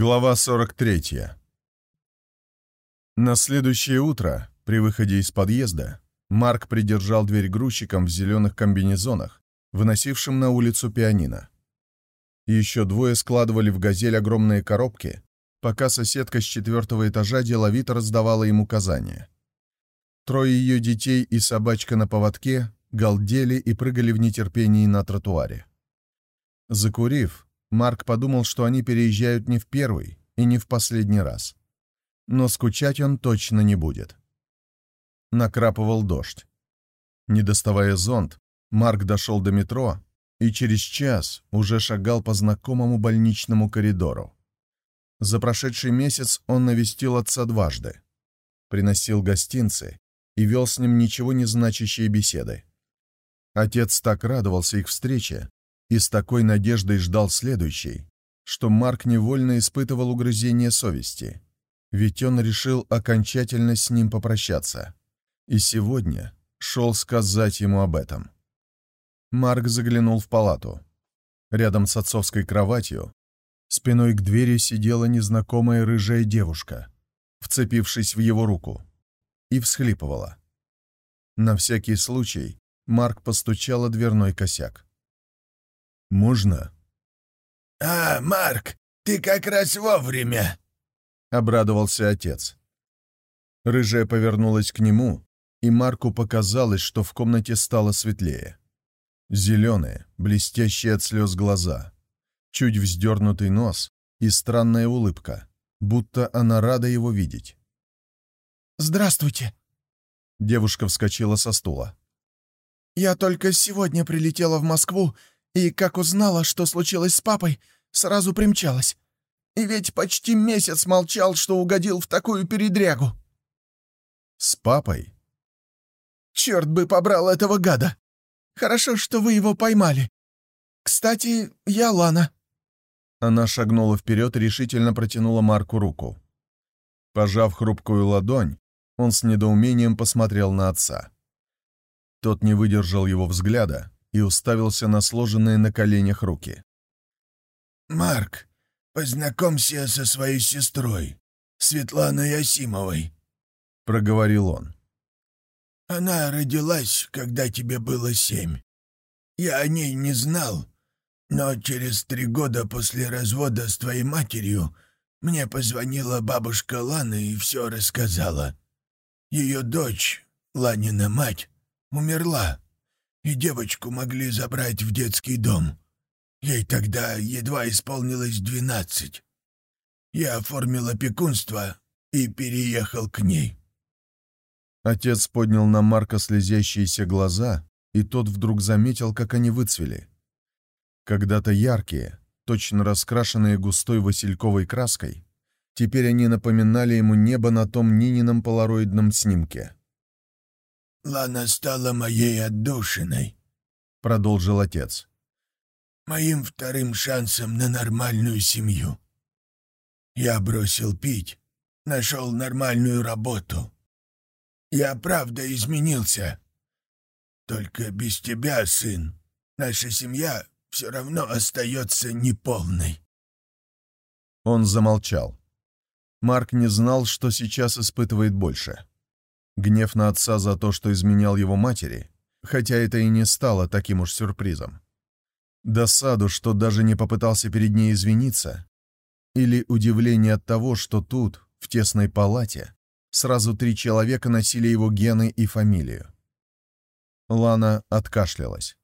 Глава 43. На следующее утро, при выходе из подъезда, Марк придержал дверь грузчиком в зеленых комбинезонах, выносившим на улицу пианино. Еще двое складывали в «Газель» огромные коробки, пока соседка с четвертого этажа деловито раздавала им указания. Трое ее детей и собачка на поводке галдели и прыгали в нетерпении на тротуаре. Закурив, Марк подумал, что они переезжают не в первый и не в последний раз. Но скучать он точно не будет. Накрапывал дождь. Не доставая зонт, Марк дошел до метро и через час уже шагал по знакомому больничному коридору. За прошедший месяц он навестил отца дважды, приносил гостинцы и вел с ним ничего не значащие беседы. Отец так радовался их встрече, и с такой надеждой ждал следующий, что Марк невольно испытывал угрызение совести, ведь он решил окончательно с ним попрощаться, и сегодня шел сказать ему об этом. Марк заглянул в палату. Рядом с отцовской кроватью, спиной к двери сидела незнакомая рыжая девушка, вцепившись в его руку, и всхлипывала. На всякий случай Марк постучал о дверной косяк. Можно?» «А, Марк, ты как раз вовремя!» — обрадовался отец. Рыжая повернулась к нему, и Марку показалось, что в комнате стало светлее. Зеленые, блестящие от слез глаза, чуть вздернутый нос и странная улыбка, будто она рада его видеть. «Здравствуйте!» Девушка вскочила со стула. «Я только сегодня прилетела в Москву и, как узнала, что случилось с папой, сразу примчалась. И ведь почти месяц молчал, что угодил в такую передрягу. «С папой?» «Черт бы побрал этого гада! Хорошо, что вы его поймали. Кстати, я Лана». Она шагнула вперед и решительно протянула Марку руку. Пожав хрупкую ладонь, он с недоумением посмотрел на отца. Тот не выдержал его взгляда и уставился на сложенные на коленях руки. «Марк, познакомься со своей сестрой, Светланой Асимовой», — проговорил он. «Она родилась, когда тебе было семь. Я о ней не знал, но через три года после развода с твоей матерью мне позвонила бабушка Лана и все рассказала. Ее дочь, Ланина мать, умерла и девочку могли забрать в детский дом. Ей тогда едва исполнилось двенадцать. Я оформил опекунство и переехал к ней». Отец поднял на Марка слезящиеся глаза, и тот вдруг заметил, как они выцвели. Когда-то яркие, точно раскрашенные густой васильковой краской, теперь они напоминали ему небо на том Нинином полароидном снимке. Лана стала моей отдушиной», — продолжил отец. «Моим вторым шансом на нормальную семью. Я бросил пить, нашел нормальную работу. Я правда изменился. Только без тебя, сын, наша семья все равно остается неполной». Он замолчал. Марк не знал, что сейчас испытывает больше гнев на отца за то, что изменял его матери, хотя это и не стало таким уж сюрпризом. Досаду, что даже не попытался перед ней извиниться, или удивление от того, что тут, в тесной палате, сразу три человека носили его гены и фамилию. Лана откашлялась.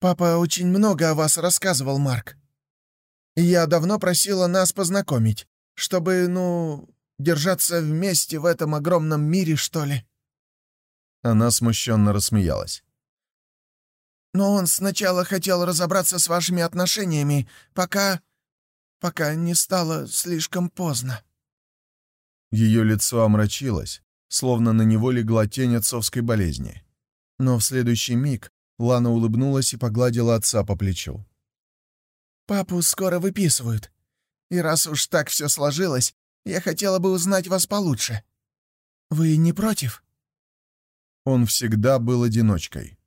«Папа очень много о вас рассказывал, Марк. Я давно просила нас познакомить, чтобы, ну, Держаться вместе в этом огромном мире, что ли?» Она смущенно рассмеялась. «Но он сначала хотел разобраться с вашими отношениями, пока... пока не стало слишком поздно». Ее лицо омрачилось, словно на него легла тень отцовской болезни. Но в следующий миг Лана улыбнулась и погладила отца по плечу. «Папу скоро выписывают. И раз уж так все сложилось, я хотела бы узнать вас получше. Вы не против?» Он всегда был одиночкой.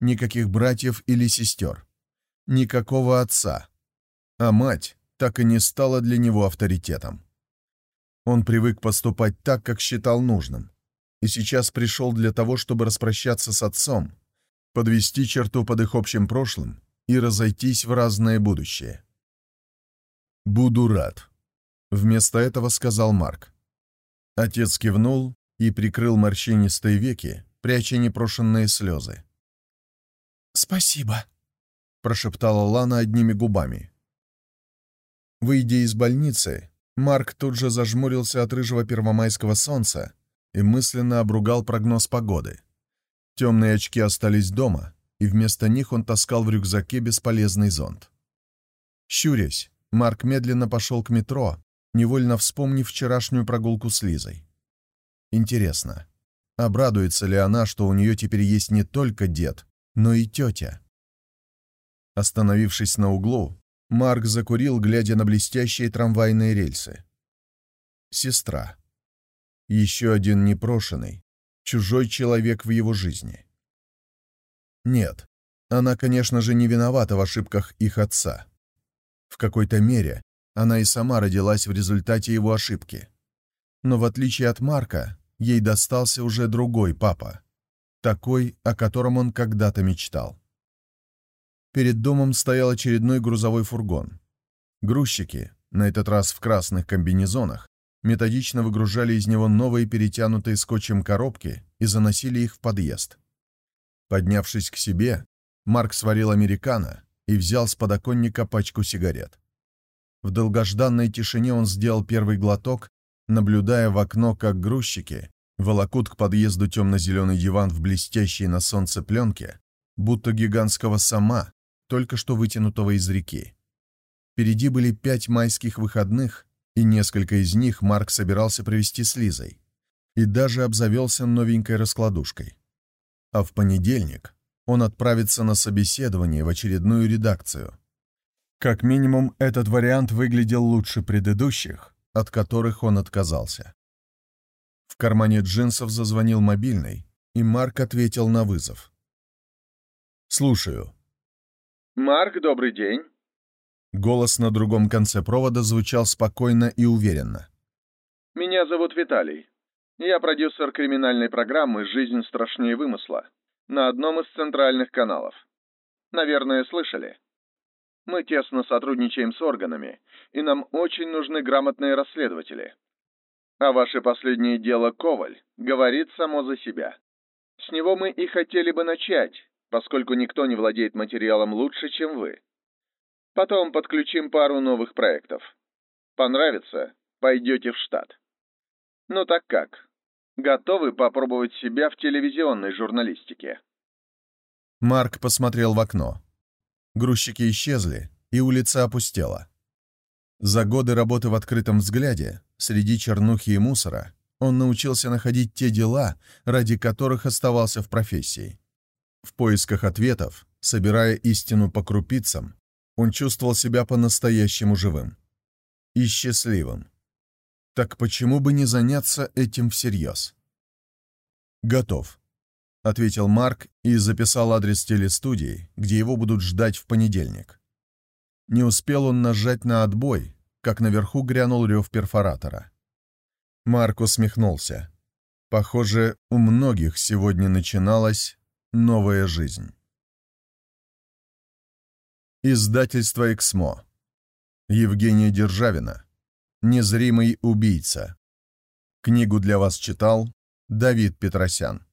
Никаких братьев или сестер. Никакого отца. А мать, так и не стала для него авторитетом. Он привык поступать так, как считал нужным, и сейчас пришел для того, чтобы распрощаться с отцом, подвести черту под их общим прошлым и разойтись в разное будущее. «Буду рад», — вместо этого сказал Марк. Отец кивнул и прикрыл морщинистые веки, пряча непрошенные слезы. «Спасибо», — прошептала Лана одними губами. Выйдя из больницы, Марк тут же зажмурился от рыжего первомайского солнца и мысленно обругал прогноз погоды. Темные очки остались дома, и вместо них он таскал в рюкзаке бесполезный зонт. Щурясь, Марк медленно пошел к метро, невольно вспомнив вчерашнюю прогулку с Лизой. Интересно, обрадуется ли она, что у нее теперь есть не только дед, но и тетя? Остановившись на углу, Марк закурил, глядя на блестящие трамвайные рельсы. Сестра. Еще один непрошенный, чужой человек в его жизни. Нет, она, конечно же, не виновата в ошибках их отца. В какой-то мере она и сама родилась в результате его ошибки. Но в отличие от Марка, ей достался уже другой папа, такой, о котором он когда-то мечтал. Перед домом стоял очередной грузовой фургон. Грузчики, на этот раз в красных комбинезонах, методично выгружали из него новые перетянутые скотчем коробки и заносили их в подъезд. Поднявшись к себе, Марк сварил американо и взял с подоконника пачку сигарет. В долгожданной тишине он сделал первый глоток, наблюдая в окно, как грузчики волокут к подъезду темно-зеленый диван в блестящей на солнце пленке, будто гигантского сама, только что вытянутого из реки. Впереди были пять майских выходных, и несколько из них Марк собирался провести с Лизой, и даже обзавелся новенькой раскладушкой. А в понедельник он отправится на собеседование в очередную редакцию. Как минимум, этот вариант выглядел лучше предыдущих, от которых он отказался. В кармане джинсов зазвонил мобильный, и Марк ответил на вызов. «Слушаю», «Марк, добрый день». Голос на другом конце провода звучал спокойно и уверенно. «Меня зовут Виталий. Я продюсер криминальной программы «Жизнь страшнее вымысла» на одном из центральных каналов. Наверное, слышали. Мы тесно сотрудничаем с органами, и нам очень нужны грамотные расследователи. А ваше последнее дело «Коваль» говорит само за себя. С него мы и хотели бы начать, поскольку никто не владеет материалом лучше, чем вы. Потом подключим пару новых проектов. Понравится, пойдете в штат. Ну так как? Готовы попробовать себя в телевизионной журналистике? Марк посмотрел в окно. Грузчики исчезли, и улица опустела. За годы работы в открытом взгляде, среди чернухи и мусора, он научился находить те дела, ради которых оставался в профессии. В поисках ответов, собирая истину по крупицам, он чувствовал себя по-настоящему живым. И счастливым. Так почему бы не заняться этим всерьез? «Готов», — ответил Марк и записал адрес телестудии, где его будут ждать в понедельник. Не успел он нажать на отбой, как наверху грянул рев перфоратора. Марк усмехнулся. Похоже, у многих сегодня начиналась Новая жизнь. Издательство «Эксмо». Евгения Державина. «Незримый убийца». Книгу для вас читал Давид Петросян.